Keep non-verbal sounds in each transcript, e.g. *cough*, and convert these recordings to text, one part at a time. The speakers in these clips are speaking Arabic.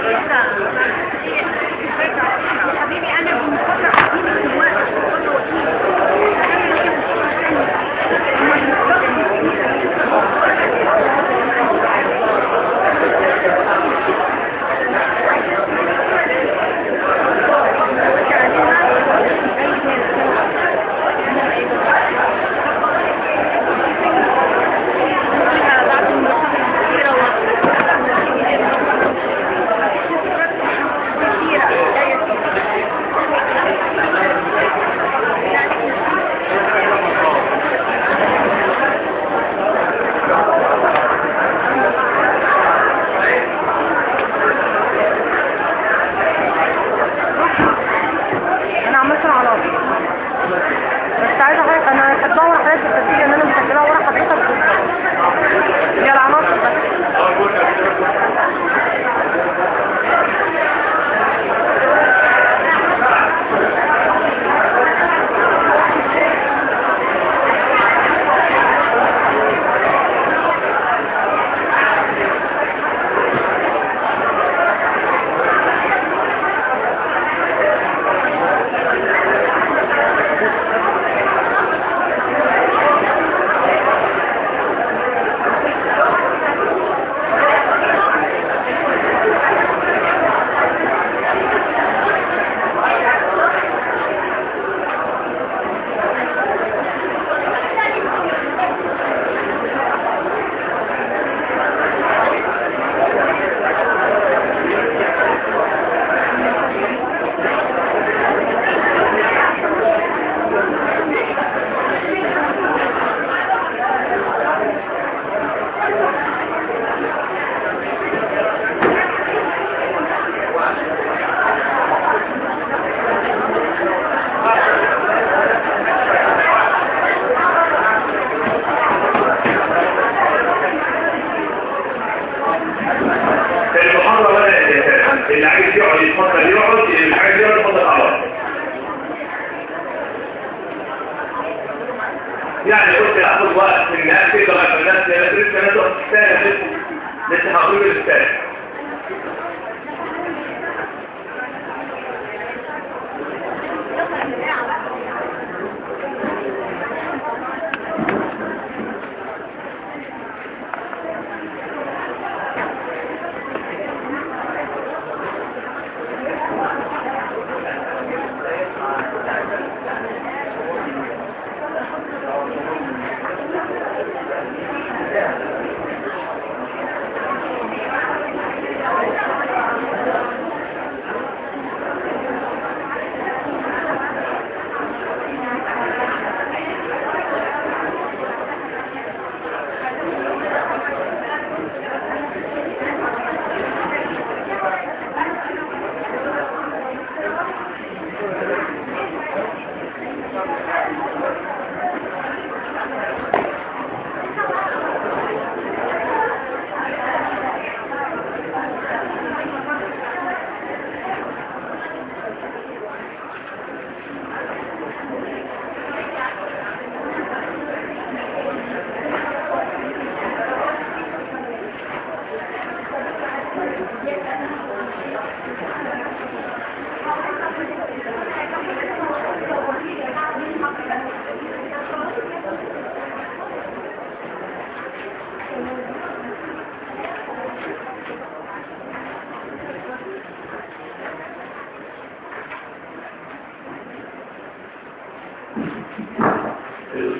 Gracias.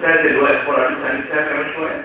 الأستاذ اللي واقف ورا لسه هنستنى كمان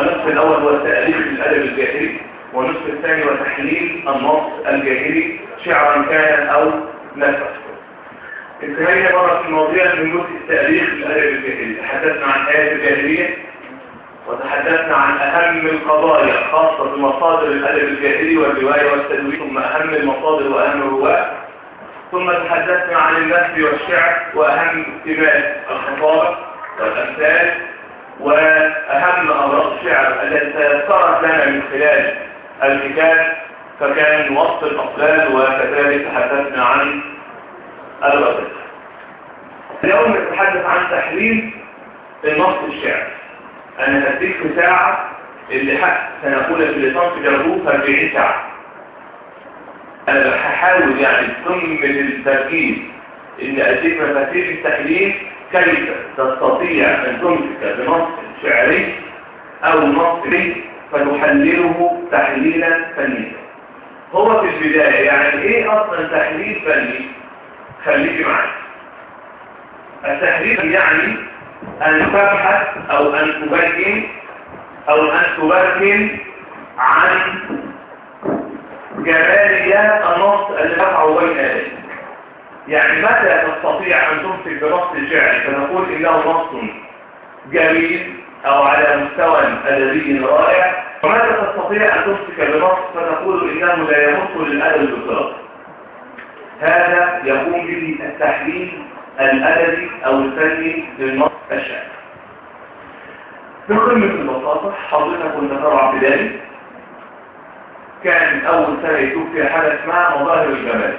النصف الأول هو تأليف الأدب الجاهلي والنصف الثاني هو تحليل النص الجاهلي شعرا كان أو نثرا انتهينا مرة في المواضيع من جزء التأليف الأدب الجاهلي. تحدثنا عن آيات الجاهلية وتحدثنا عن أهم القضايا خاصة بمصادر الأدب الجاهلي والرواية والتدوين ثم أهم المصادر وأهم الرواة. ثم تحدثنا عن النثر والشعر وأهم اكتمال الخطابة والأمثال. وأهم أمراض الشعر التي تيسرت لنا من خلال الكتاب فكان وصف الأقلال وكذلك تحدثنا عن الوسط اليوم نتحدث عن تحليل النص الشعر. أنا هديك ساعة اللي حق سنقول في لسان في جربوه 40 ساعة. أنا هحاول يعني ضمن التركيز إن أديك مفاتيح التحليل كيف تستطيع أن تمسك بنص شعري أو نصري فتحلله تحليلا فنيا. هو في البداية يعني إيه أصلا تحليل فني؟ خليكي معايا التحليل يعني أن تبحث أو أن تبين أو أن تبين عن جماليات النص اللي يقع بين يديك. يعني متى تستطيع أن تمسك بنص شعر فنقول إنه نص جميل أو على مستوى أدبي رائع؟ ومتى تستطيع أن تمسك بنص فتقول إنه لا يمس للأدب بصراحة هذا يقوم به التحليل الأدبي أو الفني للنص الشعر. بقمة البساطة. حضرتك كنت طبعا بداية كان أول سنة يشوف فيها حاجة اسمها مظاهر الجمال.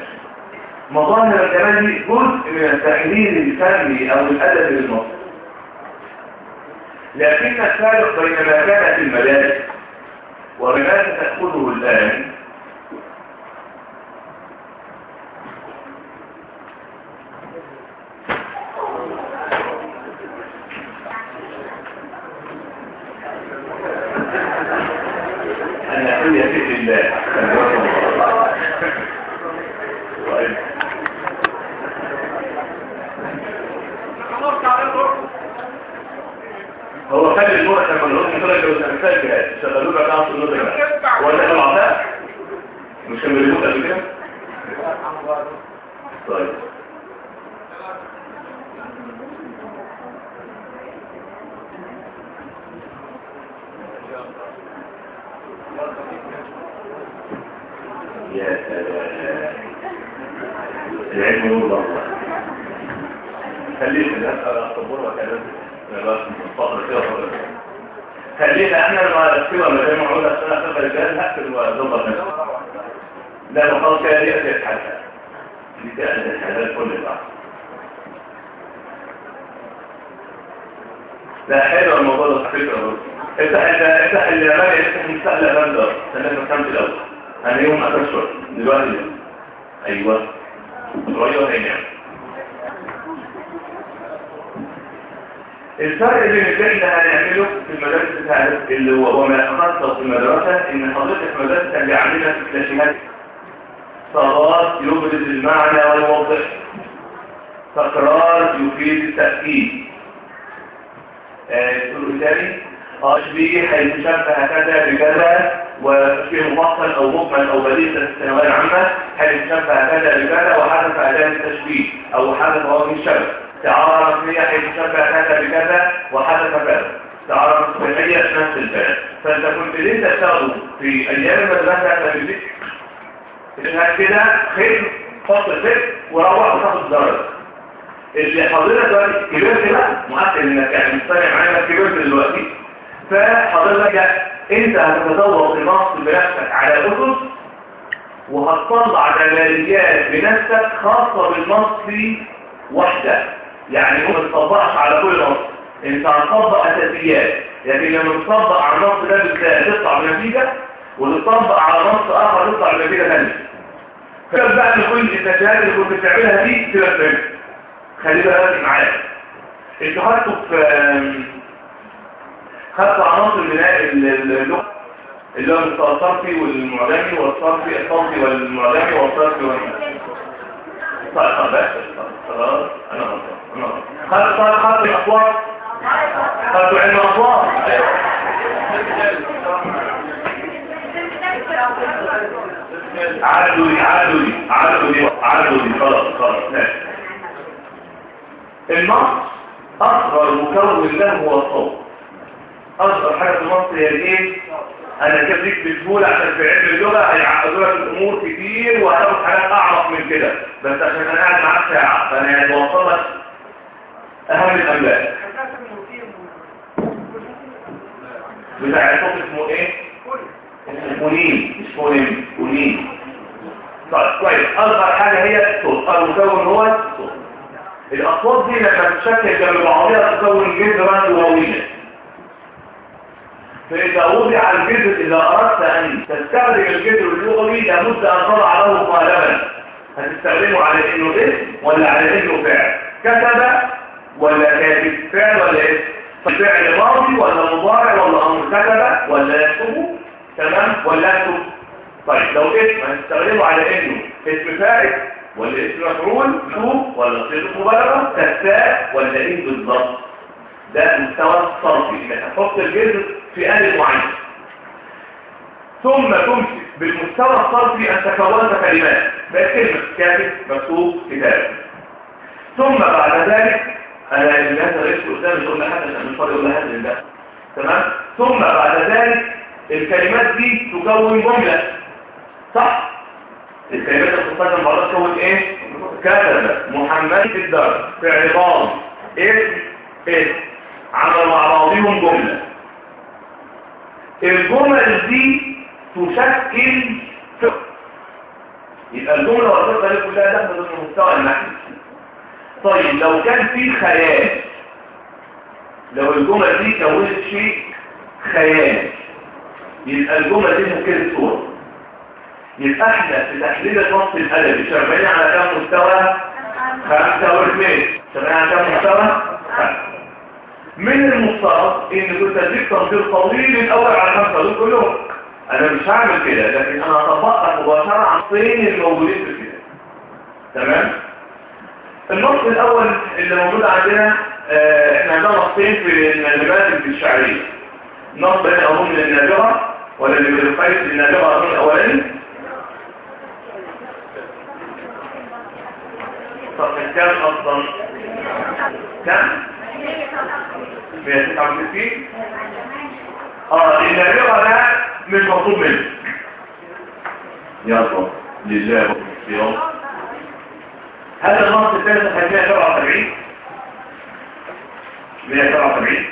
مظاهر الجمال دي جزء من التحليل الفني أو الأدب للنص لكن الفارق بين ما كان في المدارس تأخذه الآن أن يحل في الله طيب. هو خلي المرة لما نروح نترك لو الأمثال جهاز شغلوا لك عاصل النظر هو ده العطاء مش كان بيقول قبل كده طيب يا سلام العلم نور الله خليك الأسئلة أصبر وكذا خلينا إحنا لما سوى ما زي ما عودة السنة خلف الرجال هكذا وظبط نفسه لا مقال كده دي أسئلة حاجة دي كده أسئلة حاجة كل البعض لا حلو الموضوع ده فكرة برضه افتح افتح اليابان افتح مستقل اليابان ده استنى ما كانش الأول أنا يوم اشهر دلوقتي أيوه شوية هنا الفرق بين اللي إحنا هنعمله في المدارس بتاعت اللي هو وما يتخصص في المدرسة ان حضرتك المدرسة بيعملها في كلاشيهات صلوات يبرز المعنى ويوضح تكرار يفيد التأكيد تقول تاني تشبيه حيث شبه كذا بكذا وتشبيه مفصل أو مجمل أو بديل في الثانويه العامه حيث شبه كذا بكذا وحذف اداه التشبيه أو حذف وجه الشبه تعارى رسميه حيث شبه كذا بكذا وحذف كذا تعارى رسميه نفس الفعل فانت كنت انت تاخده في أيام المدرسة بالذكر انها كده خير فصل خير وروح وتاخد درجه اللي حضرتك دلوقتي كبرت بقى مؤكد إنك يعني مستمع معايا انك كبرت دلوقتي فحضرتك أنت هتتذوق النص بنفسك على أسس وهتطلع جماليات بنفسك خاصة بالنص وحدة. يعني ما تطبقش على كل نص أنت هتطبق أساسيات لكن لما تطبق على النص ده بالذات تطلع بنتيجة وتطبق على نص آخر تطلع بنتيجة ثانية فكر بقى كل النتائج اللي كنت بتعملها دي تبقى فهمت خلي بالك معايا. أنتوا خدتوا في خدتوا عناصر بناء اللغة اللي هو الصرفي والمعلمي والصرفي الصرفي والمعلمي والصرفي والمعلمي. طيب خلاص. أنا أنا خدت خدت خدت الاصوات خدتوا علم الاصوات عدوا لي عدوا عدوا عدوا لي. خلاص خلاص ماشي. النص أصغر مكون له هو الصوت. أصغر حاجة في النص هي الإيه؟ أنا كبريت بسهوله عشان في علم اللغة هيعقدوا لك الأمور كتير وهتاخد حاجات أعمق من كده. بس عشان أنا قاعد معاك ساعة فأنا هتوصل لك أهم الاملاك بتاع الصوت اسمه إيه؟ فونين مش فونين فونين طيب كويس. أصغر حاجة هي الصوت. المكون هو الصوت. الأصوات دي لما تتشكل جنب بعضها تكون جذرا لغويا فإذا وضع الجذر إذا أردت أن تستخدم الجذر اللغوي لابد أن تضع له قالبا هتستخدمه على إنه اسم ولا على إنه فعل. كتب ولا كاتب فعل ولا اسم فعل ماضي ولا مضارع ولا أمر كتب ولا يكتب. تمام؟ ولا يكتب. طيب لو اسم هنستخدمه على إنه. اسم فاعل. ولا اسم مفعول شوف ولا صيغه مبالغه تساء ولا إيه بالظبط ده مستوى صرفي انك هتحط الجذر في آلة معين ثم تمسك بالمستوى الصرفي أن تكونت كلمات. بقت كلمة كاتب مكتوب كتاب. ثم بعد ذلك أنا الناس رئيس قدامي تقول لحد عشان مش فاضي أقول لحد ده. تمام؟ ثم بعد ذلك الكلمات دي تكون جملة. صح؟ الكلمات الخصائص مرات تكون إيه؟ كتب محمد في الدرس فعل ماضي اسم اسم عمل مع بعضهم جملة. الجمل دي تشكل يبقى الجملة والفقه دي كلها داخلة ضمن مستوى النحو طيب لو كان في خيال لو الجمل دي كونت شيء خيال يبقى الجمل دي ممكن صورة. إحنا في تحليل النص الأدبي. شغالين على كام مستوى؟ خمسة واثنين شغالين على كام مستوى؟ من المفترض إن كنت اديك تنظير طويل الأول على خمسة. دول كلهم. أنا مش هعمل كده لكن أنا هطبقها مباشرة عن الصين الموجودين في كده تمام؟ النص الأول اللي موجود عندنا آه إحنا عندنا نصين في النماذج الشعرية. نص هنا أظن للنابغه ولا اللي بالقيس للنابغه أظن طب كم أصلا. كم؟ 169 آه النابغه ده مش مطلوب منه. يلا لله يلا هذا النص الثالث هي 177 177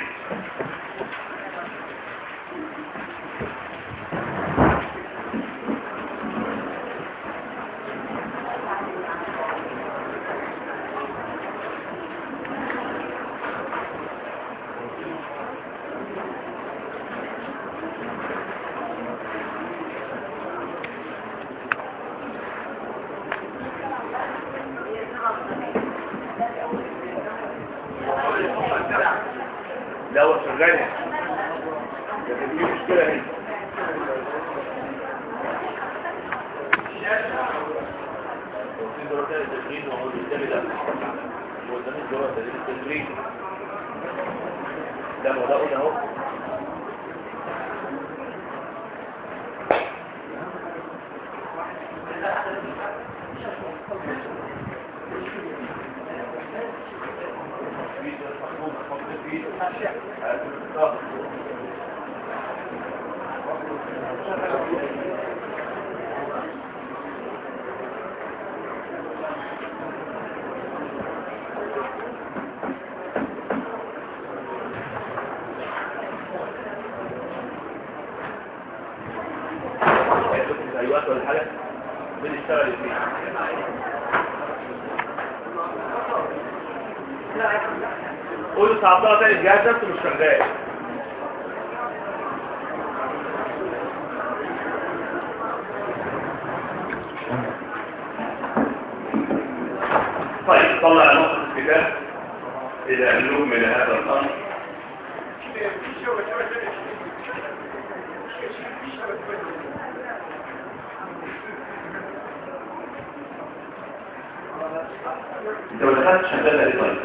ما طيب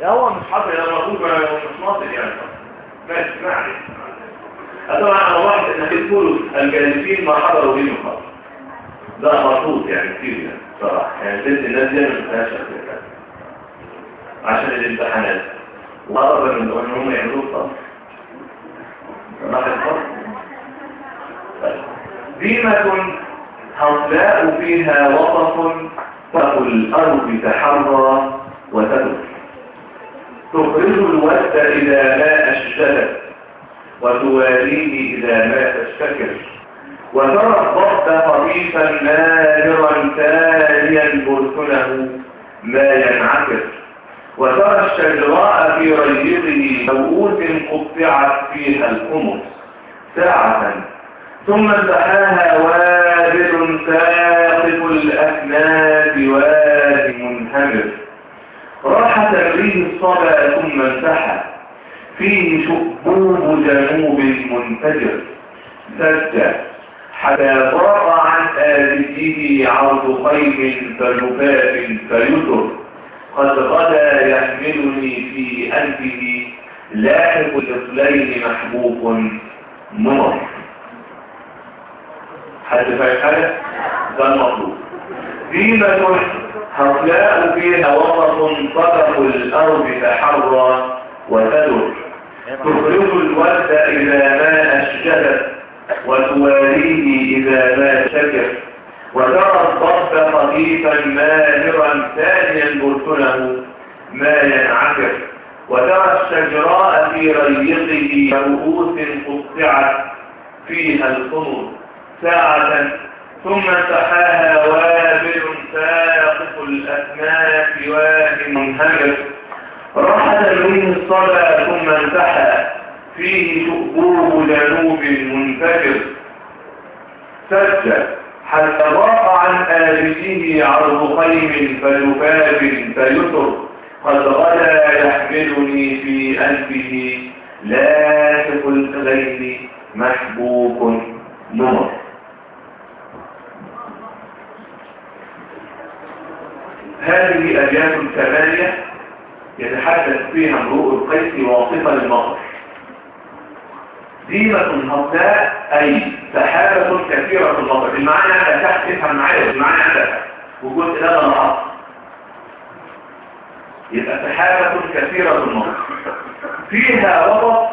لا هو مش حاضر أنا موجود ما مش ناطق يعني. ماشي ما عليك طبعا أنا واحد إن تقولوا الجالسين ما حضروا لي المحاضره ده مرفوض يعني كتير يعني صراحة. يعني بنت الناس دي ما كده. عشان الامتحانات. وقرب من إن هم يعملوا الصف راح الصف طيب. ديمة هؤلاء فيها وصف فق الأرض تحرى وتدر تخرج الود إذا ما أشتدت وتواليه إذا ما تشتكر وترى الضب خفيفا ماهرا تاليا برسله ما ينعكر وترى الشجراء في ريضه موؤوس قطعت فيها الخمس ساعة ثم انتهاها وابل ساقط الأكناد واد منهمر. راح تمريه الصبا ثم انتحى فيه شؤبوب جنوب منفجر. سجى حتى ضاق عن آلته عرض خيم فلفاف فيسر قد غدا يحملني في أنفه لاحق الإصلين محبوب نمر حد فاهم حاجة؟ ده المطلوب ديمة هؤلاء فيها وسط صدق الأرض تحرى وتدر. تخرج الود إذا ما أشجدت وتواليه إذا ما شكر. وترى الضب خفيفا ماهرا ثانيا برسله ما ينعكر. وترى الشجراء في ريقه رؤوس قطعت فيها الخمر. ساعة ثم انتحاها وابل ساقط الأسناف واد منهمر. راح تلوين الصلاة ثم انتحى فيه شؤبوب جنوب منفجر. سجى حتى ضاق عن آلته عرض خيم فلفاف فيسر قد غدا يحملني في أنفه لا تقل غيري محبوب نمر. هذه أبيات ثمانية يتحدث فيها امرؤ القيس واصفة للمطر. ديمة هبداء أي سحابة كثيرة المطر. المعنى أنت تحت تفهم معايا المعنى أنت وجود إلى الأرض يبقى سحابة كثيرة المطر. فيها وسط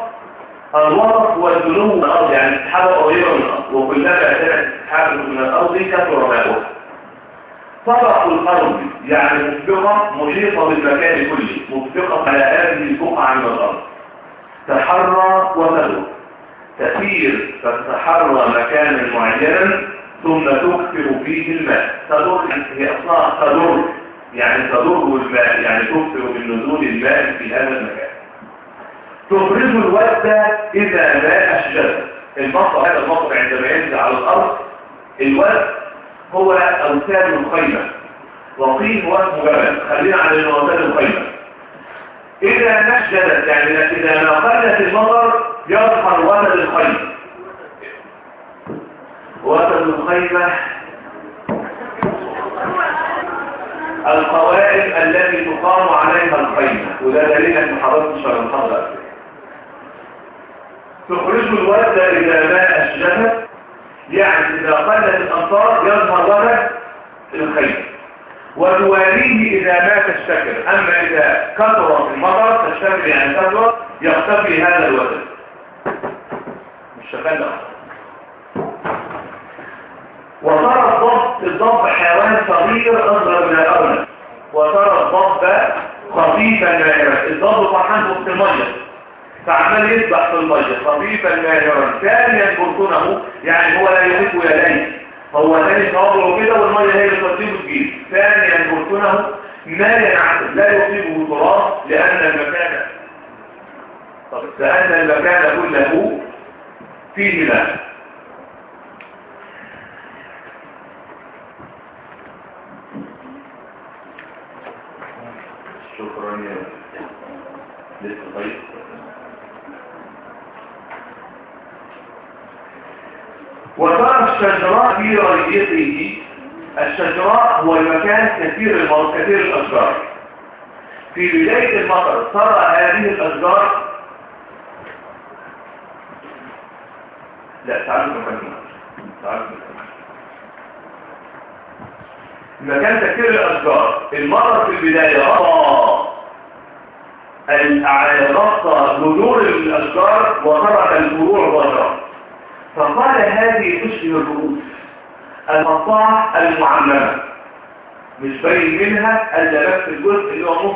الوسط هو الدنو من الأرض يعني سحابة قريبة من الأرض. وكلما كانت سحابة من الأرض كثر ماؤها طبق الأرض يعني مسبقة محيطة بالمكان كله مسبقة على هذه البقعة من الأرض تحرى وتدر تسير فتتحرى مكانا معينا ثم تكثر فيه الماء. تدر هي أصلا تدر يعني تدر الماء يعني تكثر من نزول الماء في هذا المكان. تخرج الود إذا ما أشجر المطر هذا المطر عندما ينزل على الأرض الود هو أوتاد الخيمة وقيل اسمه جبل خلينا على أوتاد الخيمة إذا نشجلت يعني إذا ما قلت المطر يظهر وتد الخيمة وتد الخيمة القوائم التي تقام عليها الخيمة وده دليل أن حضرتك شرع الحضر تخرج الورد إذا ما أشجفت يعني إذا قلت الأمطار يظهر ورد الخيمة وتواليه إذا ما تشتكر أما إذا كثر المطر تشتكر يعني كثر يختفي هذا الوزن. مش شغال وترى الضب الضب حيوان صغير أصغر من الأرنب وترى الضب خفيفا ماهرا الضب فرحان وسط المية. فعمال يسبح في المية. خفيفا ماهرا ثانيا بركنه يعني هو لا يملك يديه. هو ثاني صوابعه كده والمية هي اللي تصيبه تجيب ثانيا بركنه ما ينعكس لا يصيبه تراب لأن المكان طب لأن المكان كله فيه ماء شكرا يا لسه طيب. وترى الشجراء في ريته الشجراء هو المكان كثير كثير الأشجار. في بداية المطر ترى هذه الأشجار. لا تعالوا نكمل. تعالوا نكمل. الأشجار. المطر في البداية. غطى غطى جذور الأشجار وترك الفروع ظاهرة فقال هذه تشبه الرؤوس. المقطعة المعممة. مش باين منها إلا بس الجزء اللي هو نص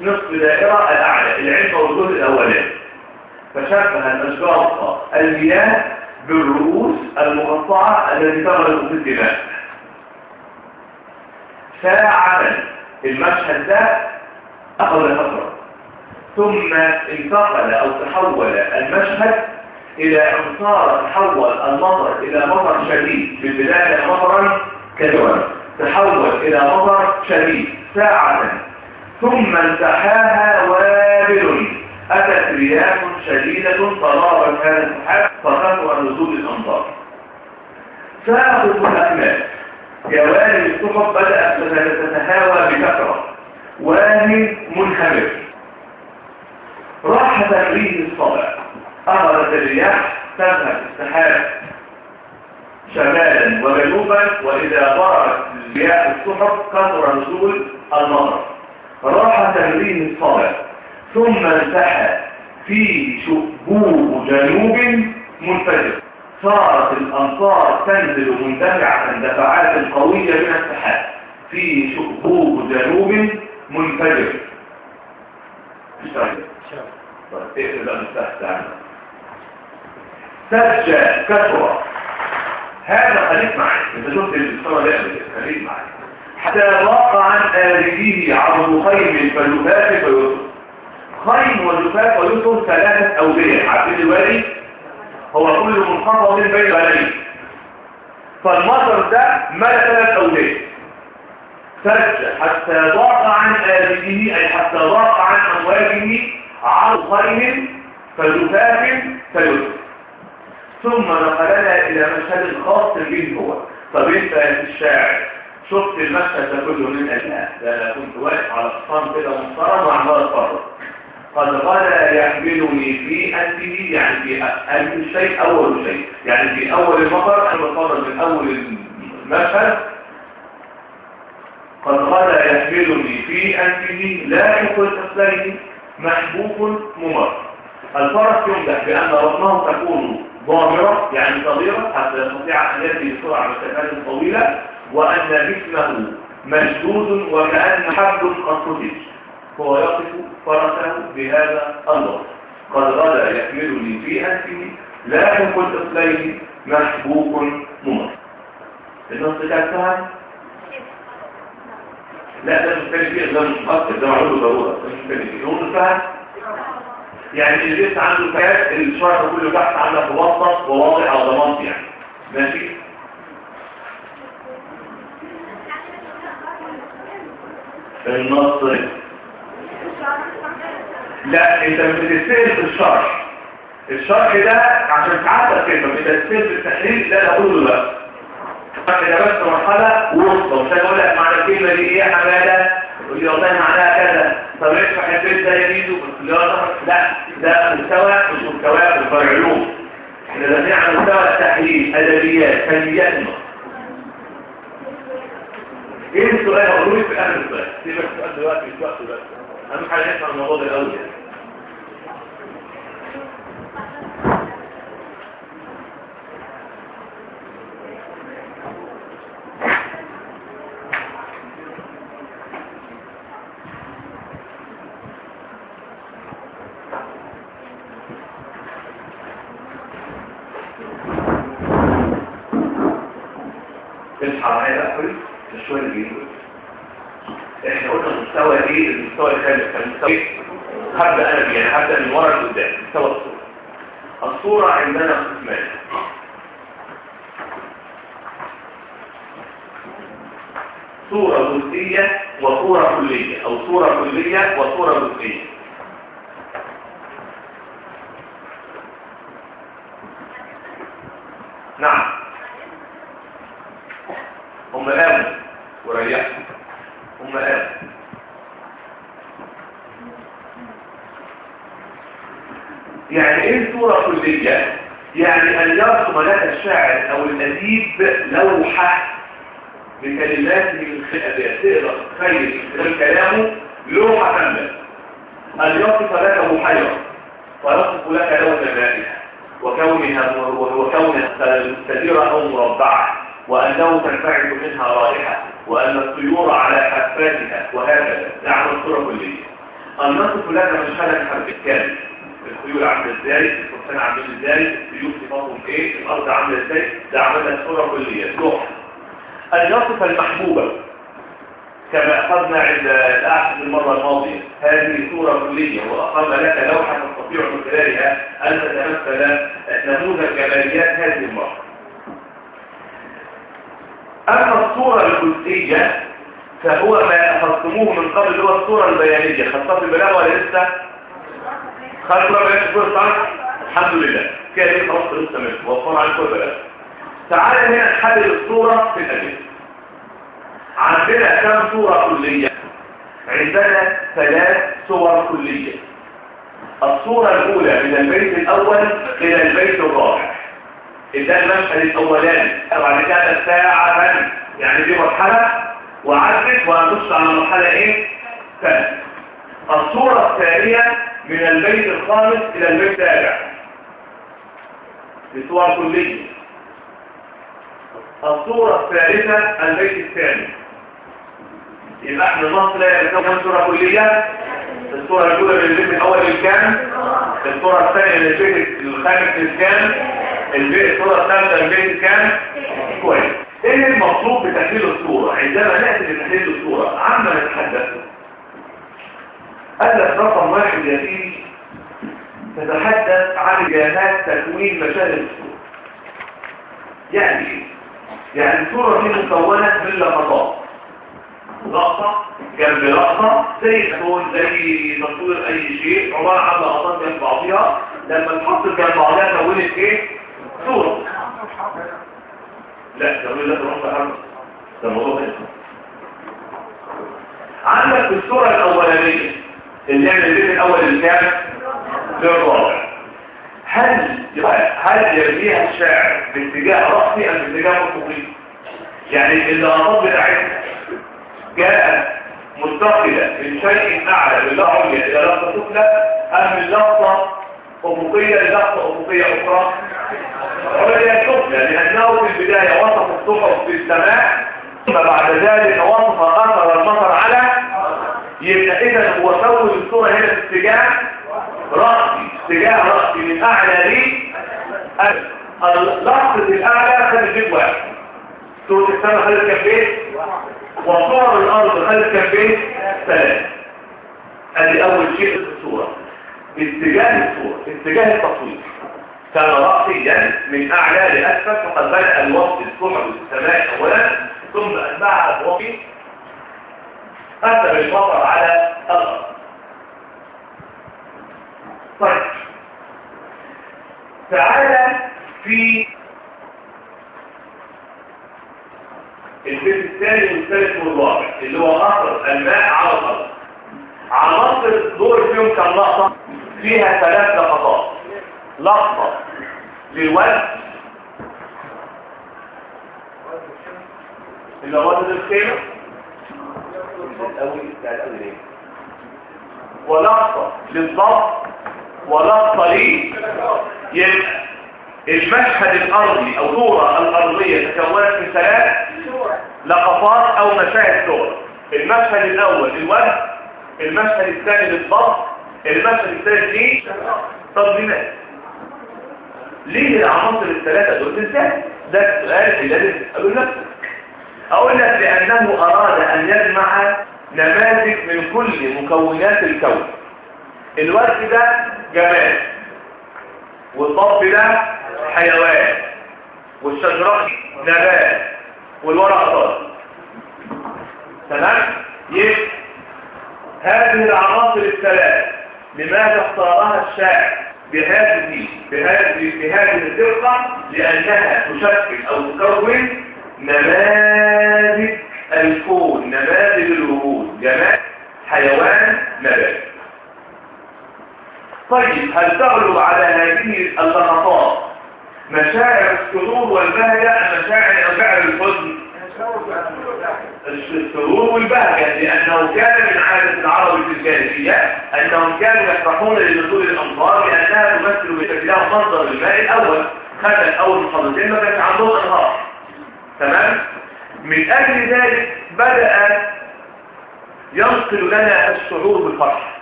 نصف دائرة الأعلى العلم هو الجزء الأولاني. فشبه الأشجار المياه بالرؤوس المقطعة التي تغرق في الدماء. ساعة المشهد ده أخذ فترة. ثم انتقل أو تحول المشهد إلى أن صار تحول المطر إلى مطر شديد في البداية مطرا كدوا تحول إلى مطر شديد ساعة. ثم انتحاها وابل. أتت رياح شديدة فضارت هذا السحاب فخطر نزول الأمطار ساقط الأكمال جوانب السحب بدأت تتهاوى بكثرة. واهي منحمر راح تمرين الصبع أمرت الرياح تذهب السحاب شمالا وجنوبا وإذا ضربت رياح السحب كثر نزول المطر راح تمرين الصبع ثم انتحى فيه شبوب جنوب منفجر. صارت الأمطار تنزل مندفعة دفعات قوية من السحاب فيه شبوب جنوب منفجر. اشتغل طيب اقفل بقى المفتاح بتاعنا سجى كثرة. هذا خليك معي. انت شفت الصورة ده خليك معي. حتى ضاق عن آلهه عرض خيم فلفاف فيسر خيم وجفاف ويسر ثلاثة أودية عبد الوالي هو كل منخفض بين بلدين فالمطر ده ملا ثلاث أودية سجى حتى ضاق عن آلهه أي حتى ضاق عن أمواجه عرض خيم فلفاف فيسر ثم نقلنا إلى مشهد خاص به هو طب انت الشاعر. شفت المشهد ده كله من الآن. ده أنا كنت واقف على الصام كده محترم وعمال أتفرج. قد غدا يحملني في أنفه يعني في أنف الشيء أول شيء. يعني في أول المطر أنا بتفرج من أول المشهد. قد غدا يحملني في أنفه لا يقل أسليه محبوب ممر. الفرس يمدح بأن بطنه تكون ضامرة يعني صغيرة حتى يستطيع أن يأتي بسرعة مسافات طويلة وأن جسمه مشدود وكأن حب قد قتل هو يقف فرسه بهذا الوصف قد غدا يحملني في أنفه لا يكن طفلين محبوب ممر. النص كانتها لا ده مش فيه ده مش مؤثر ده معلوم ضرورة ده مش فيه هو فهم يعني لسه عنده فات الشرح كله تحت عندك مبسط وواضح على ضمانت يعني. ماشي؟ النص لا انت بتستهل في الشرح. الشرح ده عشان تعدل كلمه انت بتستهل في التحليل لا أقول له لا فإذا بس مرحلة وسطى مش هقول لك معنى الكلمة دي إيه يا حمادة؟ يقول لي والله معناها كذا. طب اشرح البيت ده يزيد لا ده مستوى مش مستوى في العلوم. إحنا داخلين على مستوى التحليل أدبيات فنيات. النص إيه السؤال؟ لك في آخر السؤال. سيبك السؤال دلوقتي مش وقت دلوقتي. أهم حاجة نسمع الموضوع ده الأول يعني. تصحى معايا بقى كل الشوية اللي بيقول إحنا قلنا المستوى إيه المستوى الثالث كان المستوى إيه هبدا أنا بيه يعني هبدا من ورا لقدام مستوى الصورة الصورة عندنا قسمان صورة جزئية وصورة كلية أو صورة كلية وصورة جزئية. نعم. هم قاموا وريحوا هم قاموا يعني إيه كلية يعني أن يرسم لك الشاعر أو الاديب لوحة بكلماته من خلال تقرأ تخيل من كلامه لوحة كاملة. أن يصف لك بحيرة ويصف لك لون مائها وكونها وكونها مستديرة أو مربعة وأنه تنفعل منها رائحة وأن الطيور على حفاتها وهكذا. نعم الصورة كلية النصف لك مشهدا حرب كامل الخيول عاملة إزاي؟ الفرسان عاملين إزاي؟ السيوف صفاتهم إيه؟ الأرض عاملة إزاي؟ ده عملها صورة كلية. لوحه ان يصف المحبوبة كما أخذنا عند الأحد المرة الماضية. هذه صورة كلية واقام لك لوحة تستطيع من خلالها أن تتمثل نموذج جماليات هذه المرة. أما الصورة الجزئية فهو ما أخذتموه من قبل هو الصورة البيانية. خطات البلاغة ولا لسه؟ خدت بقى بيانات الصورة صح؟ الحمد لله. كده دي خلاص لسه منه وفر عن كل بلاغة تعالى هنا نحلل الصورة في الأدلة عندنا كم صورة كلية؟ عندنا ثلاث صور كلية. الصورة الأولى من البيت الأول إلى البيت الرابع. ده المشهد الأولاني. بعد كده ساعة يعني دي مرحلة وعدت وهنخش على مرحلة إيه؟ ثانية الصورة الثانية من البيت الخامس إلى البيت السابع بصور كلية. الصورة الثالثة البيت الثاني. يبقى إحنا نص لا صورة كلية؟ الصورة الأولى من البيت الأول للكام الصورة الثانية من البيت الخامس للكام البيت الصورة الثالثة البيت كام كويس. إيه المطلوب بتحليل الصورة؟ عندما نأتي لتحليل الصورة عما نتحدث؟ قال لك رقم واحد يا سيدي تتحدث عن جهات تكوين مشاهد الصورة يعني إيه؟ يعني الصورة دي مكونة من لقطات. لقطة جنب لقطة زي تكون زي تصوير أي شيء عبارة عن لقطات جنب بعضها لما تحط جنب بعضها كونت إيه؟ صورة. لا تقول لا تروح بحرب ده موضوع عندك الصورة الأولانية. اللي هي البيت الأول الكام للرابع هل هل يرميها الشاعر باتجاه رأسي أم باتجاه أفقي؟ يعني اللقطات بتاعتها جاءت منتقلة من شيء أعلى لقطة عليا إلى لقطة سفلى أم من لقطة أفقية للقطة أفقية أخرى عليا سفلى لأنه في البداية وصف الصحف في السماء ثم بعد ذلك وصف أثر المطر على يبقى إذا هو سوي الصورة هنا في اتجاه رأسي اتجاه رأسي من أعلى لي. اللحظة الأعلى خلت جيب واحد. صورة السماء خلت كم بيت؟ وصور الأرض خلت كم بيت؟ ثلاثة. ادي أول شيء في الصورة. اتجاه الصورة اتجاه التصوير. كان رأسيا من أعلى لأسفل وقد بدأ الوقت الصحب السماء أولا ثم أتبعها الوقت أثر المطر على الأرض. طيب. تعالى في والثاني والثالث والرابع اللي هو اثر الماء على الأرض. عناصر دول فيهم كم لقطة فيها ثلاث لقطات. لقطة للوزن. اللي هو وزن الخيمه ولقطة للضغط ولقطة ليه؟ يبقى المشهد الأرضي أو صوره الأرضية تكونت من ثلاث لقطات أو مشاهد صور المشهد الأول الوزن المشهد الثاني للضغط المشهد الثالث ليه؟ لماذا ليه العناصر الثلاثة دول بالذات ده السؤال اللي لازم تساله لنفسك أقول لك لأنه أراد أن يجمع نماذج من كل مكونات الكون. الوزن ده جمال والضب ده حيوان والشجرات نبات والورق طار تمام؟ يبقى هذه العناصر الثلاث لماذا اختارها الشاعر؟ بهذه بهذه بهذه الدقة لأنها تشكل أو تكون نماذج الكون نماذج الوجود. جماد حيوان نبات. طيب هل تغلب على هذه اللقطات مشاعر السرور والبهجة أم مشاعر مشاعر الحزن؟ السرور والبهجة لأنه كان من عادة العرب في الجاهلية أنهم كانوا يفرحون لنزول الأمطار لأنها تمثل بشكلها مصدر الماء الأول. خلال أول محافظتين ما كانش عندهم أنهار. تمام؟ من أجل ذلك بدأ ينقل لنا الشعور بالفرح.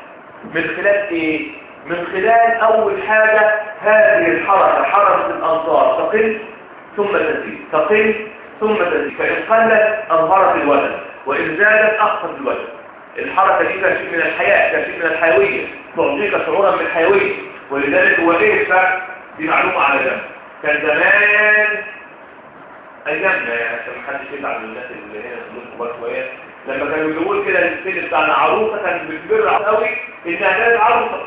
من خلال إيه؟ من خلال أول حاجة هذه الحركة حركة الأنصار تقل ثم تزيد. تقل ثم تزيد. فإن قلت أظهرت الوزن وإن زادت أخفت الوزن. الحركة دي كان شيء من الحياة كان شيء من الحيوية. تعطيك شعورا بالحيوية. ولذلك هو إيه؟ دي معلومة على جنب. كان زمان أيامنا يعني عشان محدش يزعل من الناس اللي هنا في كبار شوية. لما كانوا يقول كده السن بتاعنا عروسة كان بتبر قوي إنها كانت عروسة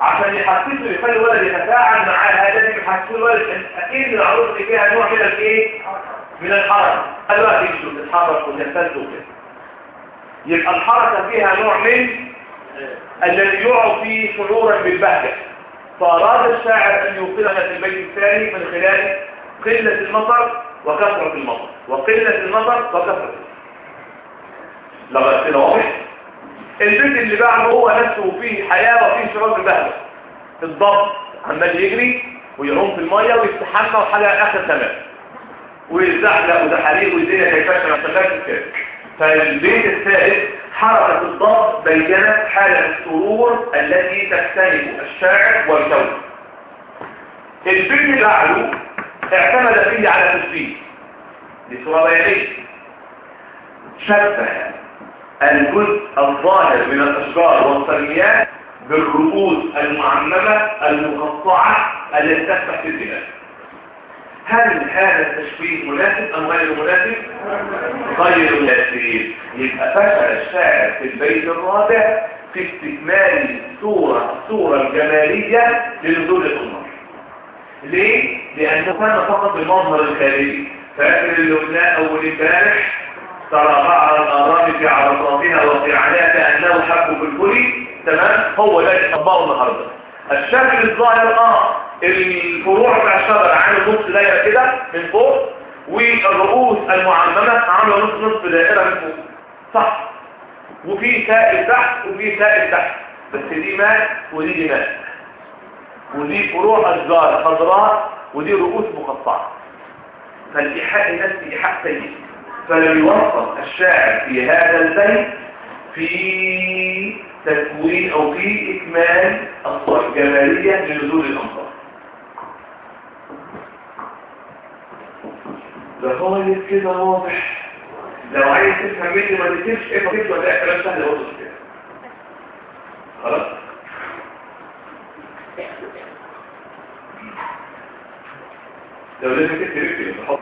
عشان يحسسوا يخلي الولد يتفاعل مع هذا يحسسوا الولد أكيد العروس اللي فيها نوع من الايه من الحركة. الولد يمشي وتتحرك وتهتز وكده. يبقى الحركة فيها نوع من الذي يعطي شعورا بالبهجة. فأراد الشاعر أن يوصلنا في البيت الثاني من خلال قلة المطر وكثرة المطر. وقلة المطر وكثرة لغايه كده واضح؟ البيت اللي بعده هو نفسه فيه حياة وفيه شعور ببهجة الضبط عمال يجري ويعوم في المية ويستحمى وحاجة آخر تمام. ويزحلق وزحاليق والدنيا كيفاش ما شغالش كده. فالبيت الثالث حركة الضبط بينت حالة السرور التي تختلف الشاعر والكون البيت اللي بعده اعتمد فيه على تشبيه دي صورة بيانية شبه الجزء الظاهر من الأشجار والثريات بالرؤوس المعممة المقطعة التي تفتح في البلاد. هل هذا التشبيه مناسب أم غير مناسب؟ غير مناسب. يبقى فشل الشاعر في البيت الرابع في استكمال الصورة الصورة الجمالية لنزول القمر ليه؟ لأنه كان فقط المظهر الخارجي فاكر اللي قلناه أول امبارح؟ الآرام في عرصاتها وفي عليها كأنه حب بالكلي تمام؟ هو ده اللي طبقه النهارده. الشكل الظاهر آه الفروع بتاع الشجر عامل نص دايرة كده من فوق والرؤوس المعممة عاملة نص نص دائره من فوق. صح. وفي سائل تحت وفي سائل تحت. بس دي ماء ودي دماء ودي فروع اشجار خضراء ودي رؤوس مقطعة. فالإيحاء نفس إيحاء سيء. فلم يوفق الشاعر في هذا البيت في تكوين أو في إكمال الصور الجمالية لنزول الامطار ده خالص كده واضح. لو عايز تفهم مني ما تكتبش إيه ما تكتبش ولا كلام سهل كده خلاص؟ لو لازم تكتب اكتب تحط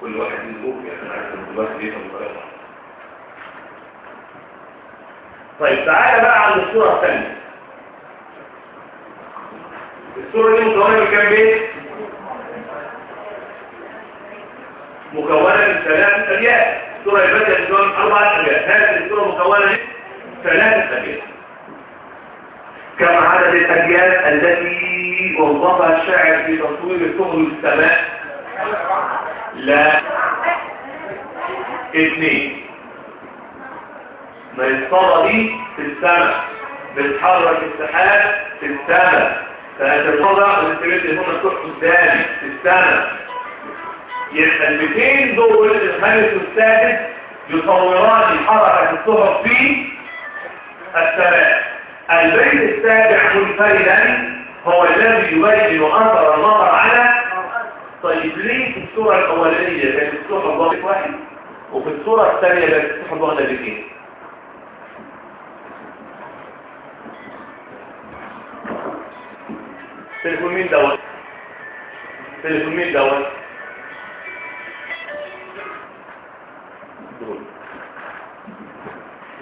كل واحد يزبوك يعني عارف المطلوبات دي طيب تعالى بقى على الصورة الثانية. الصورة دي مكونة من كام بيت؟ مكونة من ثلاث أبيات. السورة البدء تكون أربعة أبيات. هذه السورة مكونة من ثلاث أبيات. كم عدد الأبيات التي وظفها الشاعر في تصوير سهل السماء. لا. اثنين ما دي في السماء. بتحرك السحاب في السماء. فهتتوضع اللي هم مفتوح قدامي في السماء. يبقى البيتين دول الخامس والسادس يصوران حركة الصحف في السماء. البيت السابع منفردا هو الذي يبين اثر المطر على طيب ليه في الصورة الأولانية كانت الصحف ضابط واحد وفي الصورة الثانية كانت الصحف ضابط بيتين تليفون مين دوت؟ تليفون مين دوت؟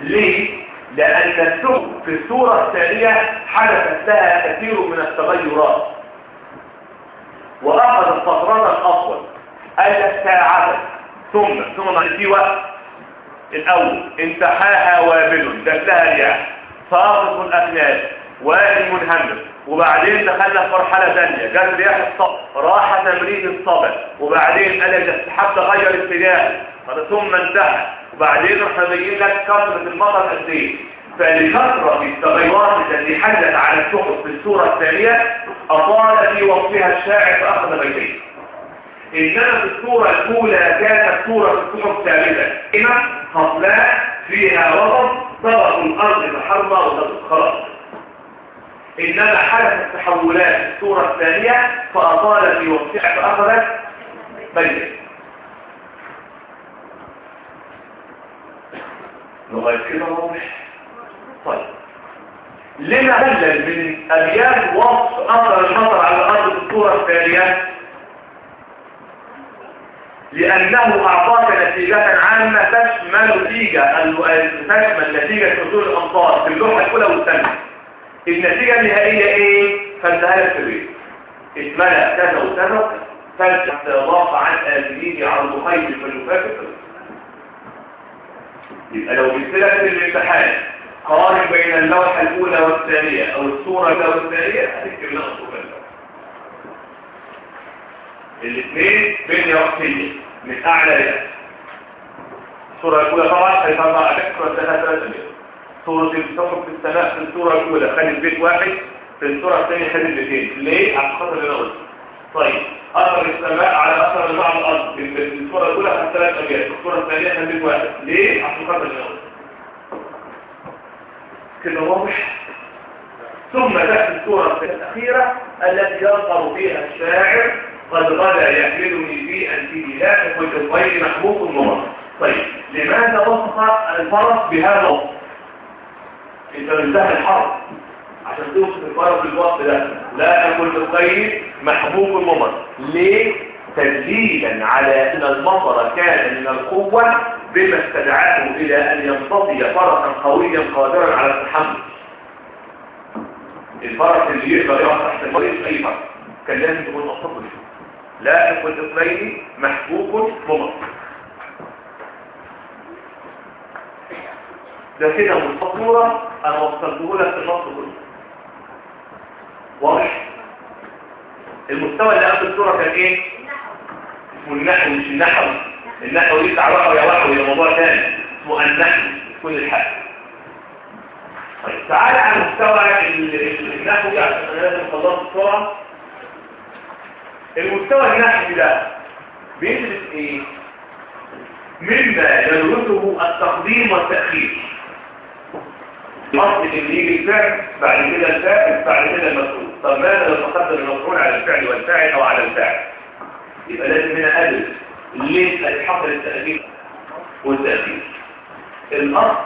ليه؟ لأن السوق في الصورة الثانية حدثت لها كثير من التغيرات. وأخذ الفترات الأطول الساعة؟ ثم ثم مع في وقت. الأول انتحاها وابل دفلها رياح فاقف الأكناد وادي منهمر. وبعدين دخلنا في مرحلة ثانية. جت رياح الصبر راح تمريض الصبر. وبعدين قال السحاب تغير اتجاه ثم انتهى وبعدين إحنا بيجيب لك كثرة المطر قد إيه. فلكثرة التغيرات التي حدثت على السحب في الصورة الثانية أطال في وصفها الشاعر فأخذ بيتين. إنما في الصورة الأولى كانت صورة السحب ثابتة إما خطلاء فيها وسط طبق الأرض تحرى وتتخلص إنما حدثت تحولات الصورة الثانية فأطال في وصفها فأخذت بيتين. لغاية كده واضح؟ طيب. لما هلل من أبيات وصف أثر المطر على الأرض في الصورة الثانية؟ لأنه أعطاك نتيجة عامة تشمل نتيجة تشمل نتيجة حصول الأمطار في اللوحة الأولى والثانية. النتيجة النهائية إيه؟ فانتهى السبيل اتملأ كذا وكذا فالتحت ضاف عن آمنين عرض خير فليفاكر يبقى لو جبت لك في الامتحان قارن بين اللوحة الأولى والثانية أو الصورة الأولى والثانية هتكتب لها الصورة الأولى الاثنين بين وقتية من أعلى لأسفل الصورة الأولى طبعا هيطلع أكثر لها ثلاثة متر صورة الصحف في السماء في الصورة الأولى خلي بيت واحد في الصورة الثانية خلي بيتين. ليه؟ عشان خاطر اللي أنا قلت طيب. أثر السماء على أثر الماء على الأرض في الصورة الأولى خد ثلاث الصورة الثانية خد بيت واحد. ليه؟ عشان خاطر قلت كده واضح؟ ثم تأتي الصورة الأخيرة التي يظهر فيها الشاعر قد غدا يحملني في أنتيلات وجبين محبوب النور طيب لماذا وصف الفرس بهذا الوصف؟ انت انتهى الحرب. عشان توصف الفرس بالوصف ده. لا أكل بالخير محبوب الممر. ليه؟ تدليلا على أن المطر كان من القوة بما استدعاه إلى أن يمتطي فرسا قويا قادرا على التحمل. الفرس اللي يقدر يقف تحت المريض أي فرس كان لازم تكون لا يكون اثنين محبوب ممر ده كده مستطورة. أنا وصلته لك في النص كله. واضح؟ المستوى اللي قبل الصورة كان إيه؟ اسمه النحو مش النحو. النحو يطلع وحو يا وحو يا موضوع ثاني اسمه النحو كل الحق طيب تعالى على مستوى النحو عشان أنا لازم اخلص بسرعة المستوى النحوي ده بيدرس إيه؟ مما يدرسه التقديم والتأخير. الأصل اللي يجي الفعل بعد كده الفاعل بعد كده المفعول. طب ماذا لو تقدم المفعول على الفعل والفاعل أو على الفاعل؟ يبقى لازم هنا أدرس ليه هيتحصل التأخير والتأخير الأصل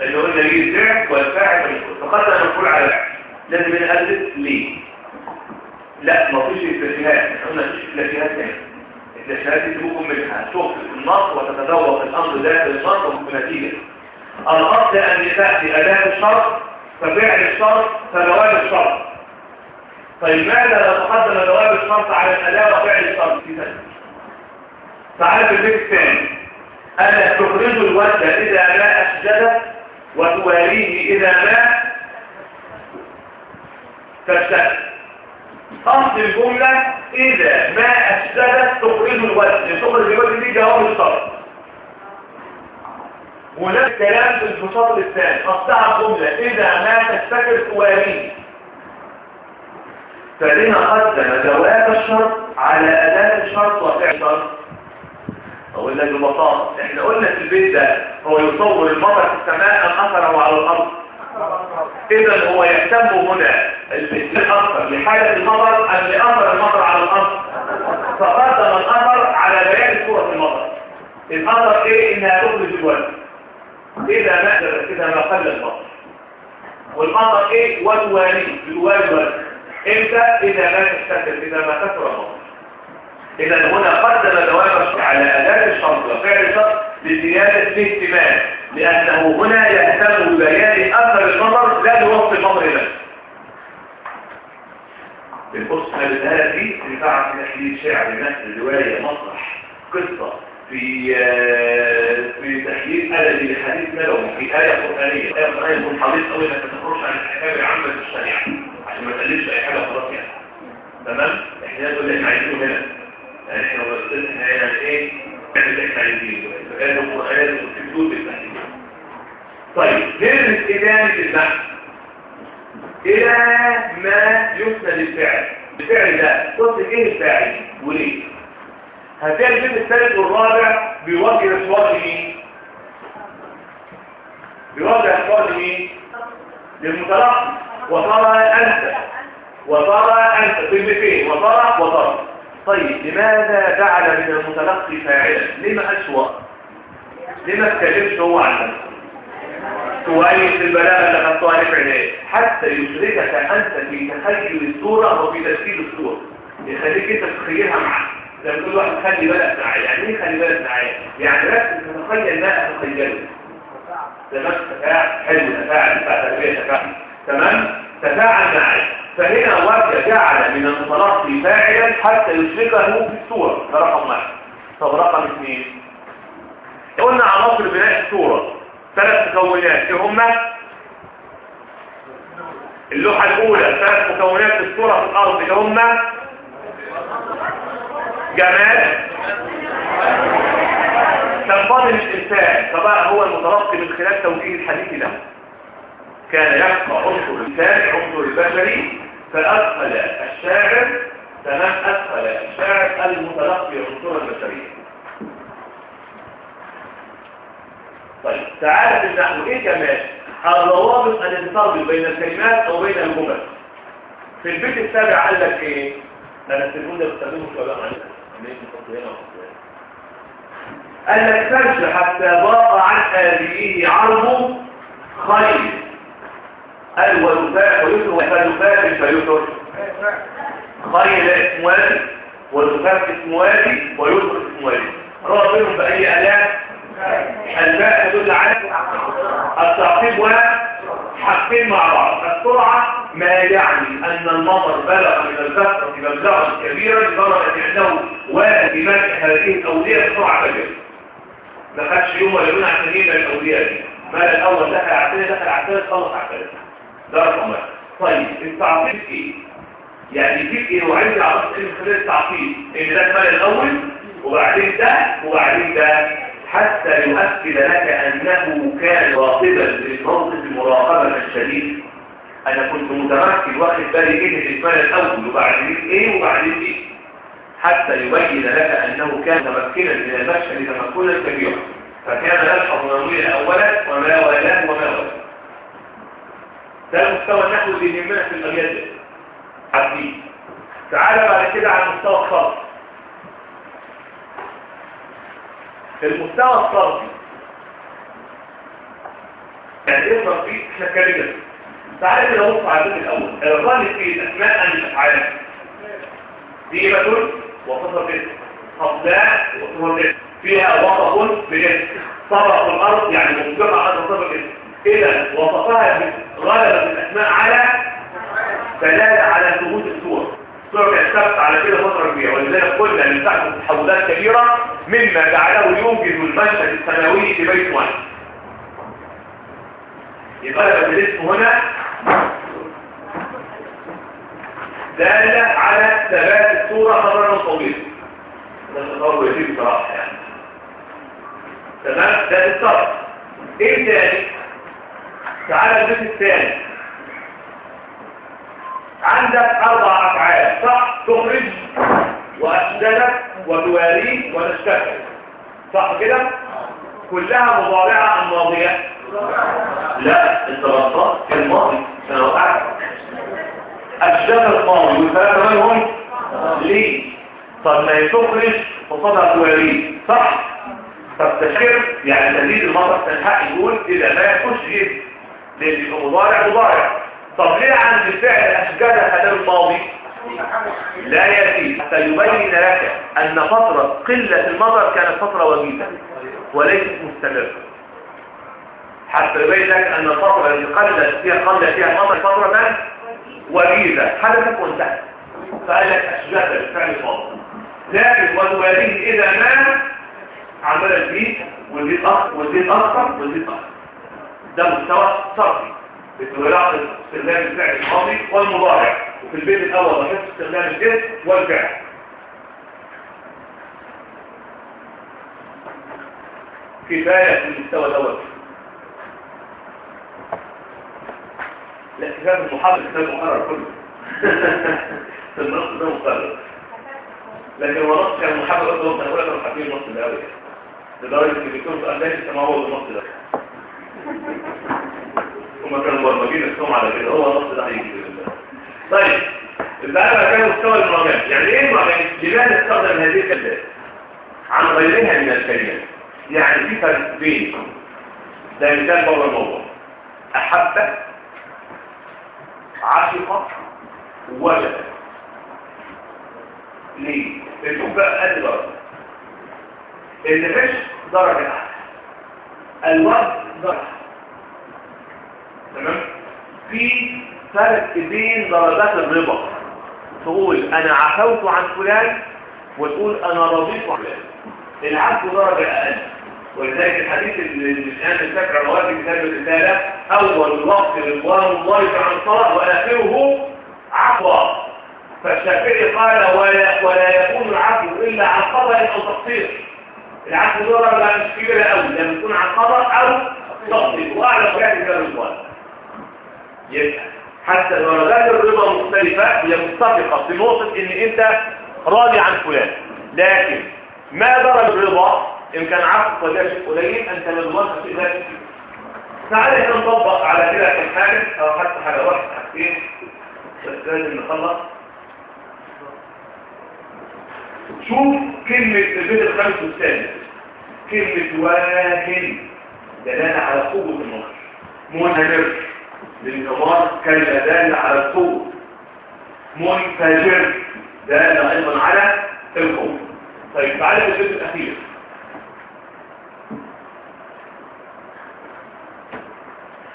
اللي قلنا ليه الفعل والفاعل تقدم المفعول على الفعل. لازم هنا أدرس ليه. لا ما فيش استثناءات قلنا فيش استثناءات هنا الاستثناءات دي تكون منها تشوف النص وتتذوق الأمر ذات النص وبنتيجه الاصل أن تاتي أداة الشرط ففعل الشرط فجواب الشرط طيب ماذا لو تقدم جواب الشرط على الأداة وفعل الشرط في ذلك تعالى في البيت الثاني. ألا تخرج الوجه إذا ما أسجدت وتواريه إذا ما تشتت أصل الجملة إذا ما أسجدت تخرج الوجه. تخرج الوجه دي جواب الشرط ونفس الكلام في الفصل الثاني. أصلها الجملة إذا ما تستكر تواريه فلما قدم جواب الشرط على أداة الشرط وفعل الشرط أقول لك ببساطة إحنا قلنا في البيت ده هو يصور المطر في السماء أم أثره على الأرض. إذا هو يهتم هنا الأثر لحالة المطر أم لأثر المطر على الأرض. فقدم الأثر على بيان صورة المطر الأثر إيه؟ إنها تخرج الوزن إذا ما إذا ما قل المطر والمطر وتوالي بالوالي الوزن إمتى؟ إذا ما تستكر إذا ما كثر المطر إذا هنا قدم جواب على أداة الشرط وفعل الشرط لزيادة الاهتمام لأنه هنا يهتم ببيان أثر المطر لا بوصف المطر نفسه القصة الهالة دي في تحليل شعر مثل رواية مسرح قصة. في في تحليل أدبي لحديث نبوي في آية قرآنية. آية قرآنية يكون حريص قوي إنك ما تخرجش عن الأحكام العامة في الشريعة عشان ما تقللش أي حاجة خلاص يعني. تمام؟ إحنا نقول اللي إحنا عايزينه هنا. يعني إحنا قلت إحنا هنا إيه؟ نعمل اللي إحنا عايزينه آية القرآنية في حدود التحليل طيب نرمز إدانة البحث إلى ما يسند الفعل الفعل ده قلت إيه الفاعل؟ وليه؟ هتلاقي الجزء الثالث والرابع بيوجه اصوات مين؟ بيوجه اصوات مين؟ للمتلقي وترى أنت. وترى أنت. كلمتين وترى وترى طيب لماذا جعل من المتلقي فاعلا؟ لما أسوأ؟ لما اتكلمش هو عن نفسه. كويس البلاغه اللي خدتوها عناية حتى يشركك أنت في تخيل الصورة وفي تسجيل الصورة. يخليك أنت تتخيلها معاه لما تقول واحد خلي بالك معايا. يعني إيه خلي بالك معايا؟ يعني ركز تتخيل ما اتخيله تمام تفاعل. حلو تفاعل. تفاعل. تفاعل. تمام؟ تفاعل معايا. فهنا وجه جعل من المتلقي فاعلا حتى يشركه في الصورة. ده رقم واحد. طب رقم اثنين. قلنا عناصر بناء الصورة. ثلاث مكونات. إيه هما؟ اللوحة الأولى. ثلاث مكونات في الصورة في الأرض. إيه هما؟ جمال تنفضل الإنسان فبقى هو المتلقي من خلال توجيه الحديث له. كان يبقى عنصر الإنسان عنصر البشري فأدخل الشاعر تمام أدخل الشاعر المتلقي عنصر البشري. طيب تعالى في النحو إيه كمان الروابط الانتصال بين الكلمات أو بين الجمل. في البيت السابع قال لك إيه؟ أنا التليفون ده بستخدمه ولا معلش قال لك حتى ضاق عن هذه عرض خير. قال ويفاء ويسر فيفاء فيسر خير اسم والي ويفاء اسم والي ويسر اسم والي رابطهم بأي ألام الباء تدل على التعقيب وحقين مع بعض. السرعة ما يعني أن المطر بلغ من البسرة مبلغا كبيرا لدرجة أنه بمسح هذه الأولياء بسرعة كبيرة. ما خدش يوم ولا يوم عشان يبقى الأولياء دي. ما الأول دخل الثاني دخل الثالث خلص الثالث. ده رقم واحد. طيب التعقيب إيه؟ يعني يجيب إيه؟ وعايز يعرف إيه من خلال التعقيب؟ إن ده المال الأول وبعدين ده وبعدين ده. حتى يؤكد لك أنه كان راقبا للموقف المراقبة الشديدة أنا كنت متمكن واخد بالي إيه الإجمال الأول وبعدين إيه وبعدين إيه. حتى يبين لك أنه كان متمكنا من المشهد تمكنا كبيرا. فكان يلحظ منويل أولا وما والاه وما والاه ده المستوى النحو اللي يهمنا في الأبيات عدين تعال بعد كده على المستوى الخاص. المستوى الصرفي يعني إيه صرفي إحنا كلمة. تعالى كده نبص على الجزء الأول. الغالب في الاسماء عن الافعال دي بتقول وصفه باسم خطلاء وصفه باسم فيها وصف باسم طرف الأرض. يعني مسبقه على وصفه باسم إذا وصفها غلبت الاسماء على دلالة على ثبوت الصورة كانت ثابتة على كده فترة كبيرة ولذلك قلنا إن تحدث تحولات كبيرة مما جعله يوجد المشهد السماوي في بيت واحد. يبقى بدرسه هنا دالة على ثبات الصورة خبرا طويلا. ده تطور يجيب بصراحة يعني. تمام؟ ده الطرف إيه تاني تعالى البيت الثاني. عندك أربع أفعال صح؟ تخرج واسجدك وتواري وتشتغل صح كده؟ كلها مضارعة أم ماضية؟ لا أنت غلطان. في الماضي أنا وقعت الشغل ماضي والثلاثة منهم ليه؟ طب ما تخرج وصدها تواري. صح. طب تشكر يعني تزيد المطر تنحق يقول إذا ما يخش إيه؟ لأن يبقى مضارع مضارع. طب ليه عند الفعل أشجار هذا الماضي. لا يزيد حتى يبين لك أن فترة قلة المطر كانت فترة وجيزة وليست مستمرة. حتى يبين لك أن الفترة التي قلت فيها قل فيها المطر فترة وجيزة. حدثت وانتهت فقال لك أشجار الفعل الماضي. لكن وتواليه إذا ما عمال تزيد وتزيد أكثر وتزيد أكثر وتزيد أكثر ده مستوى صرفي. بتولاق استخدام الفعل الماضي والمضارع. وفي البيت الأول بحث استخدام الاسم والفعل. كفاية *laughs* في المستوى الأول. لا في المحاضر كفاية المقرر كله النص ده مقرر لكن هو نص كان محاضر قد وقت أولا كانوا النص الأول لدرجة إن الدكتور سؤال ده ما هو النص ده. هم كانوا مبرمجين نفسهم على كده. هو النص ده هيجي. طيب البقى بقى كان مستوى المراجعة. يعني إيه المراجعة؟ لماذا نستخدم هذه الكلمات. عن غيرها من الكلمات. يعني في فرق بين ده مثال بره الموضوع. احب عشق وجد ليه؟ الحب قد درجة النفش درجة أحد الوقت درجة تمام؟ في فرق بين درجات الرضا. تقول أنا عفوت عن فلان وتقول أنا رضيت عن فلان. العفو درجة أقل. ولذلك الحديث اللي الآن الفكرة رواه كتاب الرسالة أول الوقت رضوان الله عن الصلاة وآخره عفو. فالشافعي قال ولا, ولا يكون العفو إلا عن خطأ أو تقصير. العفو درجة مش كبيرة قوي لما يكون عن خطأ أو تقصير. وأعلى حاجات كتاب الرضوان يبقى حتى درجات الرضا مختلفة هي متفقة في نقطة إن أنت راضي عن فلان. لكن ما درجة الرضا؟ إن كان عفو ولا شيء قليل أنت رضوان في ذلك. تعالى إحنا نطبق على كده كم أو حتى حاجة واحدة حاجتين بس لازم نخلص. شوف كلمة البيت الخامس والسادس كلمة واهن دلالة على قوة النصر منهمر للنمار كلمة دالة على القوة منفجر. دالة أيضا على القوة طيب تعالى البيت الأخير.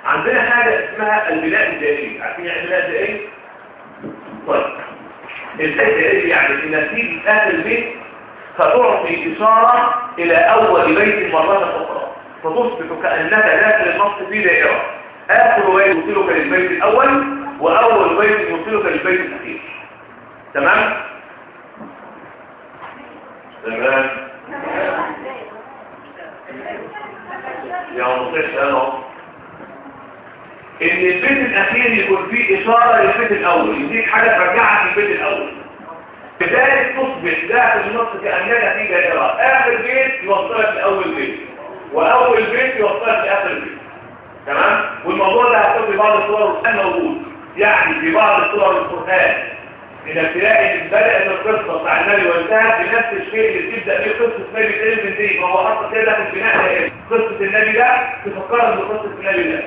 عندنا حاجة اسمها البناء الدائري. عارفين يعني البناء الدائري؟ طيب البناء الدائري يعني إن تيجي آخر البيت فتعطي إشارة إلى أول بيت مرة أخرى. فتصبح كأنك داخل النص في دائرة. آخر بيت يوصلك للبيت الأول وأول بيت يوصلك للبيت الأخير. تمام؟ تمام. يا مطيش أنا إن البيت الأخير يكون فيه إشارة للبيت الأول يديك حاجة ترجعك للبيت الأول. بذلك تصبح داخل النص كأنك في دائرة آخر بيت يوصلك لأول بيت وأول بيت يوصلك لآخر بيت. تمام؟ والموضوع ده هتكون في بعض الصور القرآن موجود. يعني في بعض الصور القرآن إنك تلاقي بدأت القصة بتاع النبي وانتهت بنفس الشيء اللي تبدأ بيه قصة تقل من دي فهو حط كده في البناء ده قصة النبي ده تفكرك بقصة النبي ده.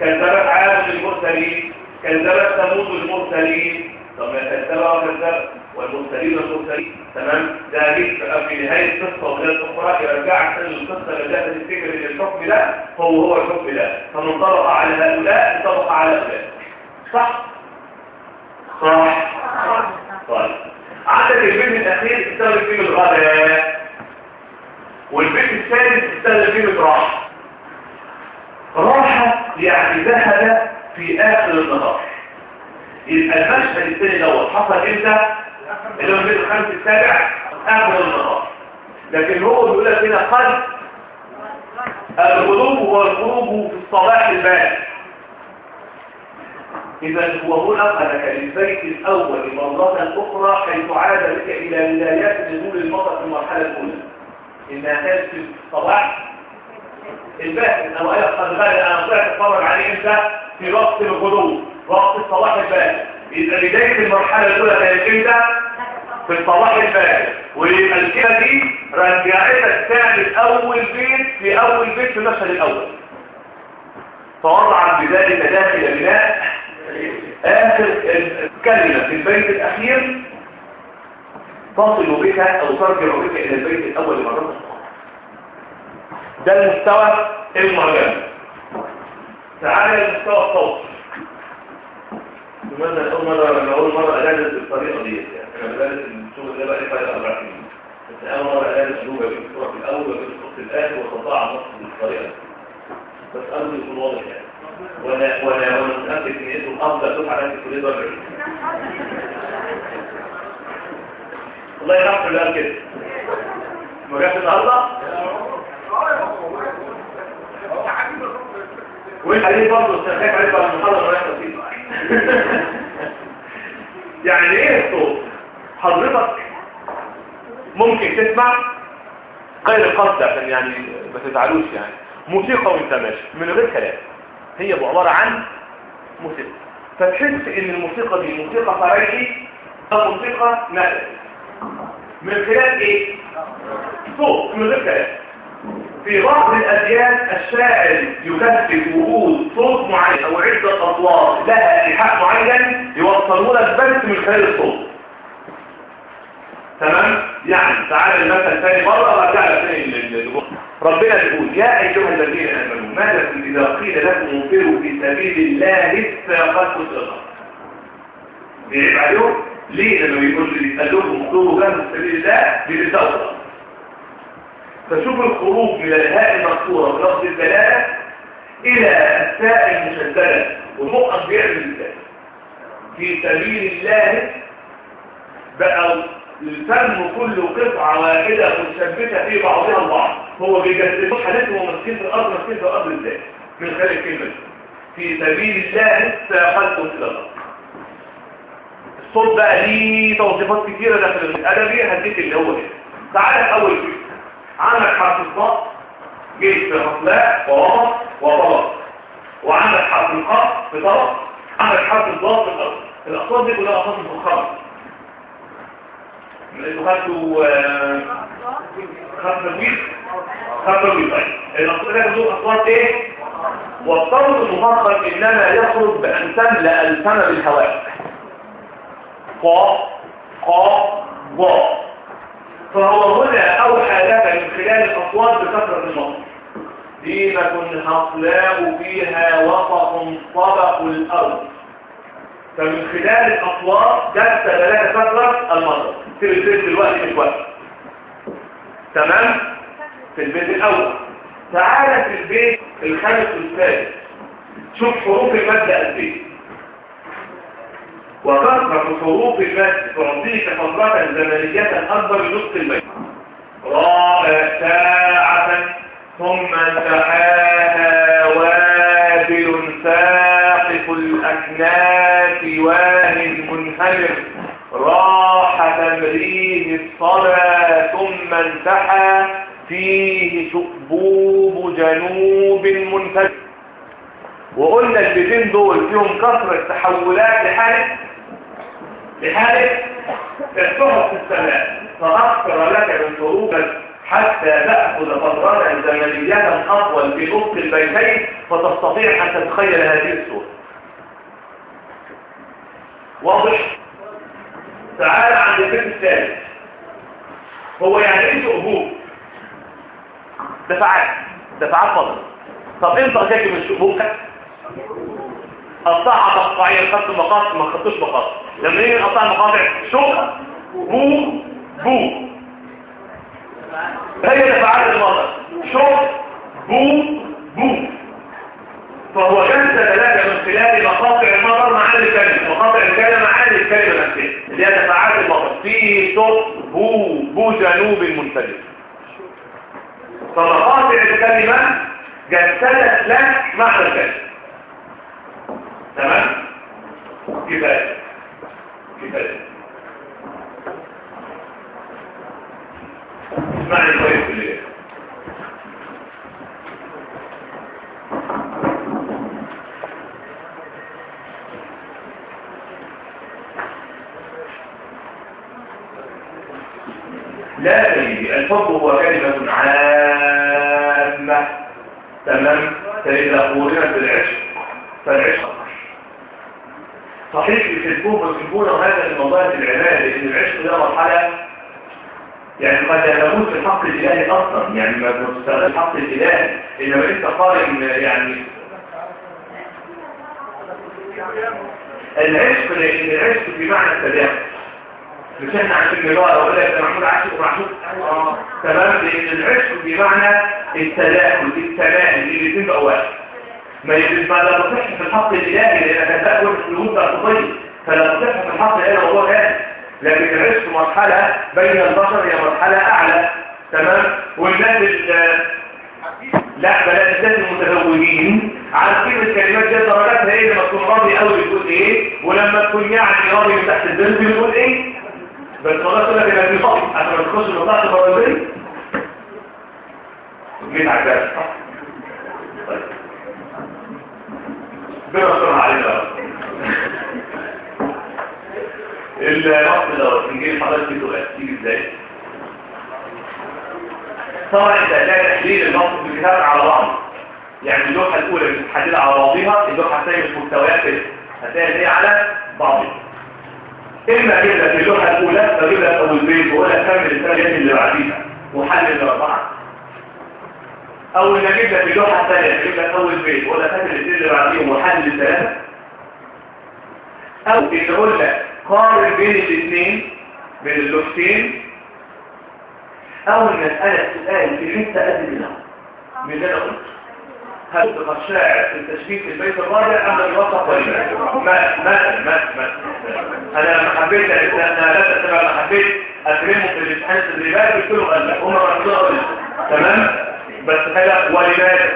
كذبت عاد المرسلين. كذبت ثمود المرسلين. طب ما كذب وكذب والمرسلين والمرسلين. تمام؟ ده في نهاية القصة وغير الأخرى يرجعك تاني القصة اللي داخل الفكر ان الحكم ده هو هو الحكم ده. فمن طبق على هؤلاء انطبق على هؤلاء. صح؟ صح. طيب. عندك البيت الأخير استخدم فيه الغداء والبيت الثالث استخدم فيه الراحه راحة يعني ذهب في آخر النهار. يبقى المشهد الثاني دوت حصل إمتى؟ اللي هو البيت الخامس السابع آخر النهار. لكن هو بيقول لك هنا قد الغروب والغروب في الصباح الباكر إذا هو هنا أنك للبيت الأول مرة أخرى حيث عاد بك إلى بدايات نزول المطر في المرحلة الأولى. إنها كانت في الصباح الباكر أو أنا قد غير أنا طلعت أتفرج عليه إمتى؟ في وقت الغروب. وقت الصباح الباكر إذا بداية المرحلة الأولى كانت إمتى؟ في الصباح الباكر ويبقى دي رجعتك تاني أول بيت في أول بيت في المشهد الأول. فوضع بذلك داخل بناء آخر كلمة في البيت الأخير تصل بك أو ترجع بك إلى البيت الأول مرة ده المستوى المعجم تعالى المستوى الصوت لماذا أول مرة لما أول مرة أدرس بالطريقة دي؟ يعني أنا بدرس الشغل ده بقى لي أربع سنين. بس أول مرة أدرس أسلوب أجيب الصورة في الأول وأجيب الصوت في الآخر على النص بالطريقة دي. بس أرجو يكون واضح يعني. وأنا وأنا متأكد إن اسمه أفضل دفعة على الكليه ده الله يرحمه اللي قال كده. ما جاش النهارده؟ وانت عليه برضه استخدام عليه بعد المحاضره ولا تفصيل يعني إيه الصوت حضرتك ممكن تسمع غير القصد عشان يعني ما تزعلوش يعني. موسيقى وأنت ماشي من غير كلام. هي عبارة عن موسيقى. فتحس إن الموسيقى دي موسيقى فريحي أو موسيقى نقل من خلال إيه؟ صوت من غير كلام. في بعض الأديان الشاعر يكتب وجود صوت معين أو عدة أصوات لها ايحاء معين يوصلوا لك بس من خلال الصوت. تمام؟ يعني تعالى المثل ثاني مرة لك ثاني ربنا يقول يا أيها الذين آمنوا ما لكم إذا قيل لكم انفروا في سبيل الله فقدتم الأرض بيعيب عليهم؟ ليه؟ لما بيقول لي يسألوكم اخرجوا جنب سبيل الله الأرض فشوف الخروج من الهاء المكسورة بلفظ الدلالة إلى الساء المشددة والمؤمن بيعمل إزاي في سبيل الله بقى الفم كله قطعة واحدة متشبكة في بعضها البعض. هو بيجسدوا حالتهم ومسكين في الأرض مسكين في الأرض إزاي من خلال الكلمة. في سبيل الله سيقلتم في الأرض الصوت بقى ليه توظيفات كتيرة داخل الأدبي هديك اللي هو ده تعالى أول شيء. عندك حرف الصاد جيت في خصلاء ووسط وطلق وعندك حرف القاف في طلق عندك حرف الضاد في الأرض الأصوات دي كلها أصوات مفخمة أنتوا خدتوا خدتوا تمويل. خدتوا تمويل. طيب الأصوات ده دول أصوات إيه؟ والصوت المفخم إنما يخرج بأن تملأ الفم بالهواء. قا قا وا فهو هنا أوحى لك من خلال الأصوات بكثرة النطق دينة حصلاء فيها وسط طبق الأرض. فمن خلال الأصوات جت ثلاثة كثره المطر في البيت دلوقتي مش وقت. تمام؟ في البيت الأول. تعالى في البيت الخامس والسادس شوف حروف المد قد إيه وكثرة حروف المد تعطيك فترة زمنية أكبر من نصف المد راء ساعة ثم انتحاها وابل ساقف الأكناف واهن منهمر. راح تمريه الصلاة ثم انتحى فيه شؤبوب جنوب منفجر وقلنا البيتين دول فيهم كثرة تحولات لحالة لحالة تفتحت في السماء. فأكثر لك من شروبك حتى تأخذ فترة زمنية أطول في نصف البيتين فتستطيع أن تتخيل هذه الصورة. واضح؟ تعال عند البيت الثالث. هو يعني إيه شؤبوب دفعات. دفعات فضل. طب انت اجاك من الشؤبوب قطعها تقطعيا خدت مقاص ما خدتوش مقاص لما نيجي نقطع المقاطع شوف. بو بو. هي تفاعل المطر شوف. بو بو. فهو كان تتلاقى من خلال مقاطع المطر معاني الكلمة مقاطع الكلمة معاني الكلمة نفسها اللي هي تفاعل المطر في صوت بو بو جنوب منفجر. فمقاطع الكلمة جسدت لك معنى الكلمة تمام؟ كفاية. كفاية. اسمعني كويس بالليل لا سيدي الحب هو كلمة عامة. تمام؟ فإذا قولنا بالعشق فالعشق. صحيح يحبون ويحبون هذا الموضوع العبادة لأن العشق ده مرحلة يعني قد لا الحق الإلهي أصلا. يعني ما تستغل الحق الإلهي. إنما أنت قارن يعني العشق لأن العشق بمعنى التداخل. مش إحنا عشان نبقى ولا يبقى محمود عاشق ومعشوق. تمام؟ لأن العشق بمعنى التداخل التماهي الاثنين بقوا واحد ما يجب ما لا تصح في الحق الإلهي لانك هتاكل الفلوس تقضي فلا تصح في الحق الالهي موضوع ثاني لكن العشق مرحلة بين البشر هي مرحلة أعلى. تمام؟ والناس لا بلاش الناس المتزوجين عارفين الكلمات دي درجاتها إيه لما تكون راضي قوي بتقول إيه؟ ولما تكون يعني راضي من تحت الذنب بتقول إيه؟ بس والله تقول لك إنك بيصلي عشان ما تخش الفرضيه جيت على الجرح صح طيب بما علينا الوقت دوت نجي حضرتك في سؤال تيجي إزاي؟ طبعا انت هتلاقي تحليل الموقف بالكتاب على بعض يعني اللوحة الأولى بتتحلل على بعضها اللوحة الثانية بالمحتويات هتلاقي دي على بعضها. إما أجيب لك اللوحة الأولى بجيب لك أول بيت واقول لك كمل الثانية اللي بعديها. وحلل الأربعة. أو ان أجيب لك اللوحه الثانية أجيب لك اول بيت لك كمل الاثنين اللي بعديهم وحلل الثلاثة؟ أو ان أقول لك قارن بين الاثنين بين اللوحتين أو ان اسالك سؤال في حتة قد كده من اللي أنا قلته هل تبقى الشاعر في التشبيه في البيت الرابع أم الوسط ولا ما ما ما ما. أنا ما حبيت أنا لا تتبع ما حبيت اكرمه في الامتحان التدريبات قلت له قال لك هم رفضوا تمام؟ بس كده ولماذا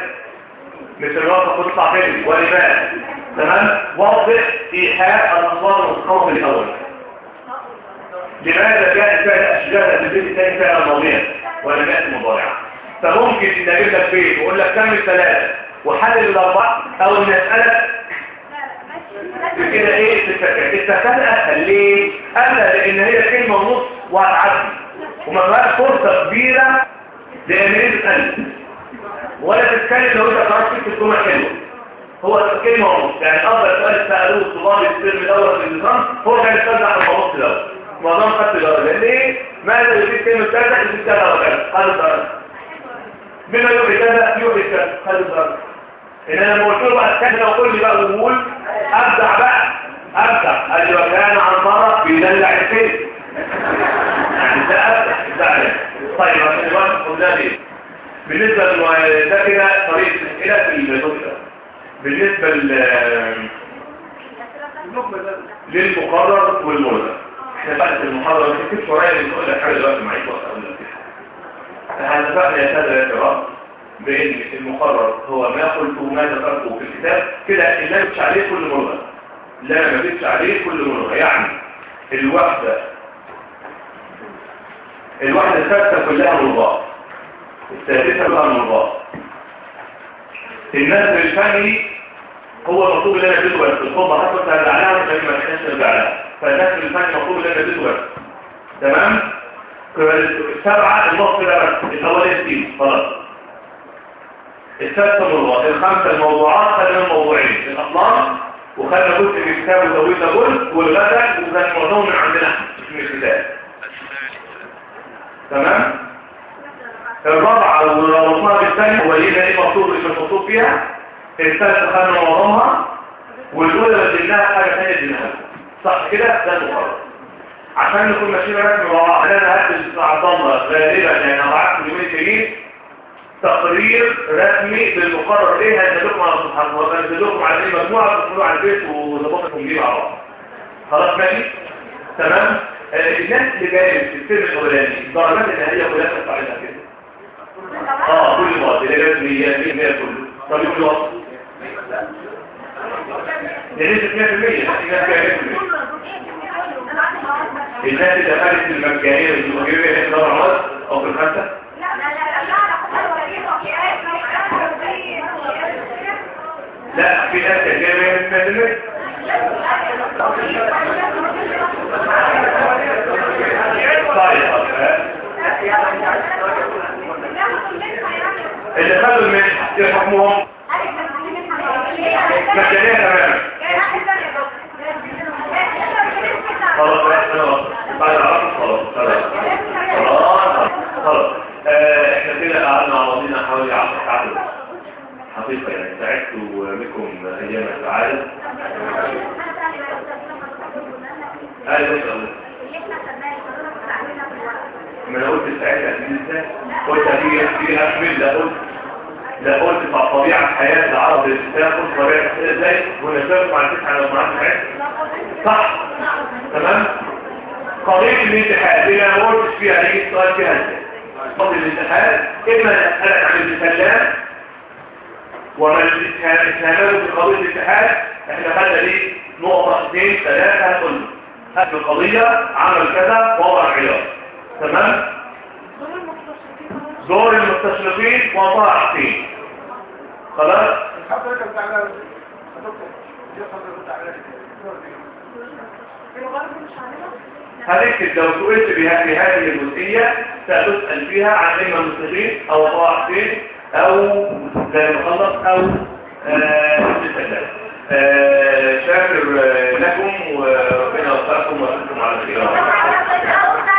مش الوسط تطلع فين ولماذا تمام؟ واضح ايحاء الاصوات والخوف الأول. لماذا كان فعل اشجار في البيت الثاني فعلا ماضيا ولا جاءت مضارعه فممكن ان أجيب لك بيت وأقول لك كمل ثلاثة وحلل الأربعة أو ان اسالك كده إيه؟ التفكير اسهل ليه؟ اسهل لأن هي كلمة ونص وهتعدي. وما فيهاش فرصة كبيرة لأن هي تتقلب ولا تتكلم لو انت خرجت في الجمله حلوة هو كلمة ونص يعني أفضل سؤال سألوه الطلاب الترم الأول في النظام هو كان يستخدم على النص الأول. معظم خدت درجه ليه؟ ماذا يريد كلمة كذا يريد كذا وكذا هذا الدرجه بما يوحي كذا يوحي كذا الدرجه إن أنا لما قلت له بقى وقول لي بقى وقول. أبدع بقى. أبدع. قال لي وكان عمارة بيدلع الفيل يعني ده أبدع. طيب عشان الوقت قلنا ليه؟ بالنسبة ده كده طريقة الاسئله في الدكتور. بالنسبة للمقرر والملزم إحنا في المحاضرة ما تكتبش ورايا بنقول لك حاجة دلوقتي معاك وقت قبل الامتحان. اتفقنا يا سادة يا كرام بإن المقرر هو ما قلته وما ذكرته في الكتاب. كده اللي ما يكتبش عليه كل مره لا ما يكتبش عليه كل مره يعني الوحده الوحدة الثالثه كلها مرضاه السادسه بقى مرضاه الناس الفني هو المطلوب اللي أنا اديته الخطبه حتى ترجع لها مش ما تحتاجش ترجع لها فالناس الفني المطلوب اللي أنا تمام؟ السبعة النص ده بس الاولاني دي خلاص. الثالثه موضوع الخمسه الموضوعات خدنا موضوعين الاطلاق وخدنا جزء من الكتاب وزودنا جزء والغدا وكان معظمهم من عندنا. من الكتاب تمام؟ الرابعه والرابعه بالثانية هو إيه ده مطلوب مش مطلوب فيها؟ الثالثه خدنا معظمها والأولى بدلناها حاجة ثانية دينها صح كده؟ ده المقرر عشان نكون ماشيين رسمي مع بعض أنا هدل مع عبد الله غالبا يعني هبعت اليومين الجايين تقرير رسمي بالمقرر إيه؟ هنزل لكم على وهنزل لكم على إيه مجموعة تدخلوا على البيت وظبطكم دي مع بعض خلاص ماشي؟ تمام؟ آه، الناس اللي جاية في السن الاولاني الدرجات النهائية كلها تطلع لها كده آه كل وقت اللي جاية 100 100 كله. طب وقت 100% الناس جاية 100% الناس اللي دخلت في المجانيه والمجانيه في الدرجات أو في الخمسه لا في ناس جاية 100% اللي خدوا المنحة إيه حكمهم مجانية تماما. خلاص خلاص بعد العرض خلاص خلاص. خلاص. خلاص آه، إحنا كده قعدنا حوالي 10 ساعات. حقيقة يعني سعدت بكم أيام السعادة. أيوه. ان شاء الله ما أنا قلت ساعتها إزاي قلت هتيجي فيها اكمل لا قلت قلت مع طبيعة حياه العرب الاسلام قلت طبيعة إزاي؟ ونسبت مع الفتح على المعاد بتاعتها صح. تمام؟ قضية الامتحان دي أنا ما قلتش فيها هيجي السؤال فيها إزاي؟ قضية الامتحان إما اسالك عن الامتحان وما الاتهامات في قضية الامتحان إحنا خدنا دي نقطة اثنين ثلاثة هتقول هذه القضية عمل كذا وضع عيار تمام؟ دور المستشرقين وضع فين خلاص هنكتب لو سئلت بها في هذه الجزئية؟ ستسأل فيها عن إما المستشرقين أو وضع فين أو زي أو الاستدلال شاكر آه، لكم وربنا يوفقكم ويرزقكم على خير.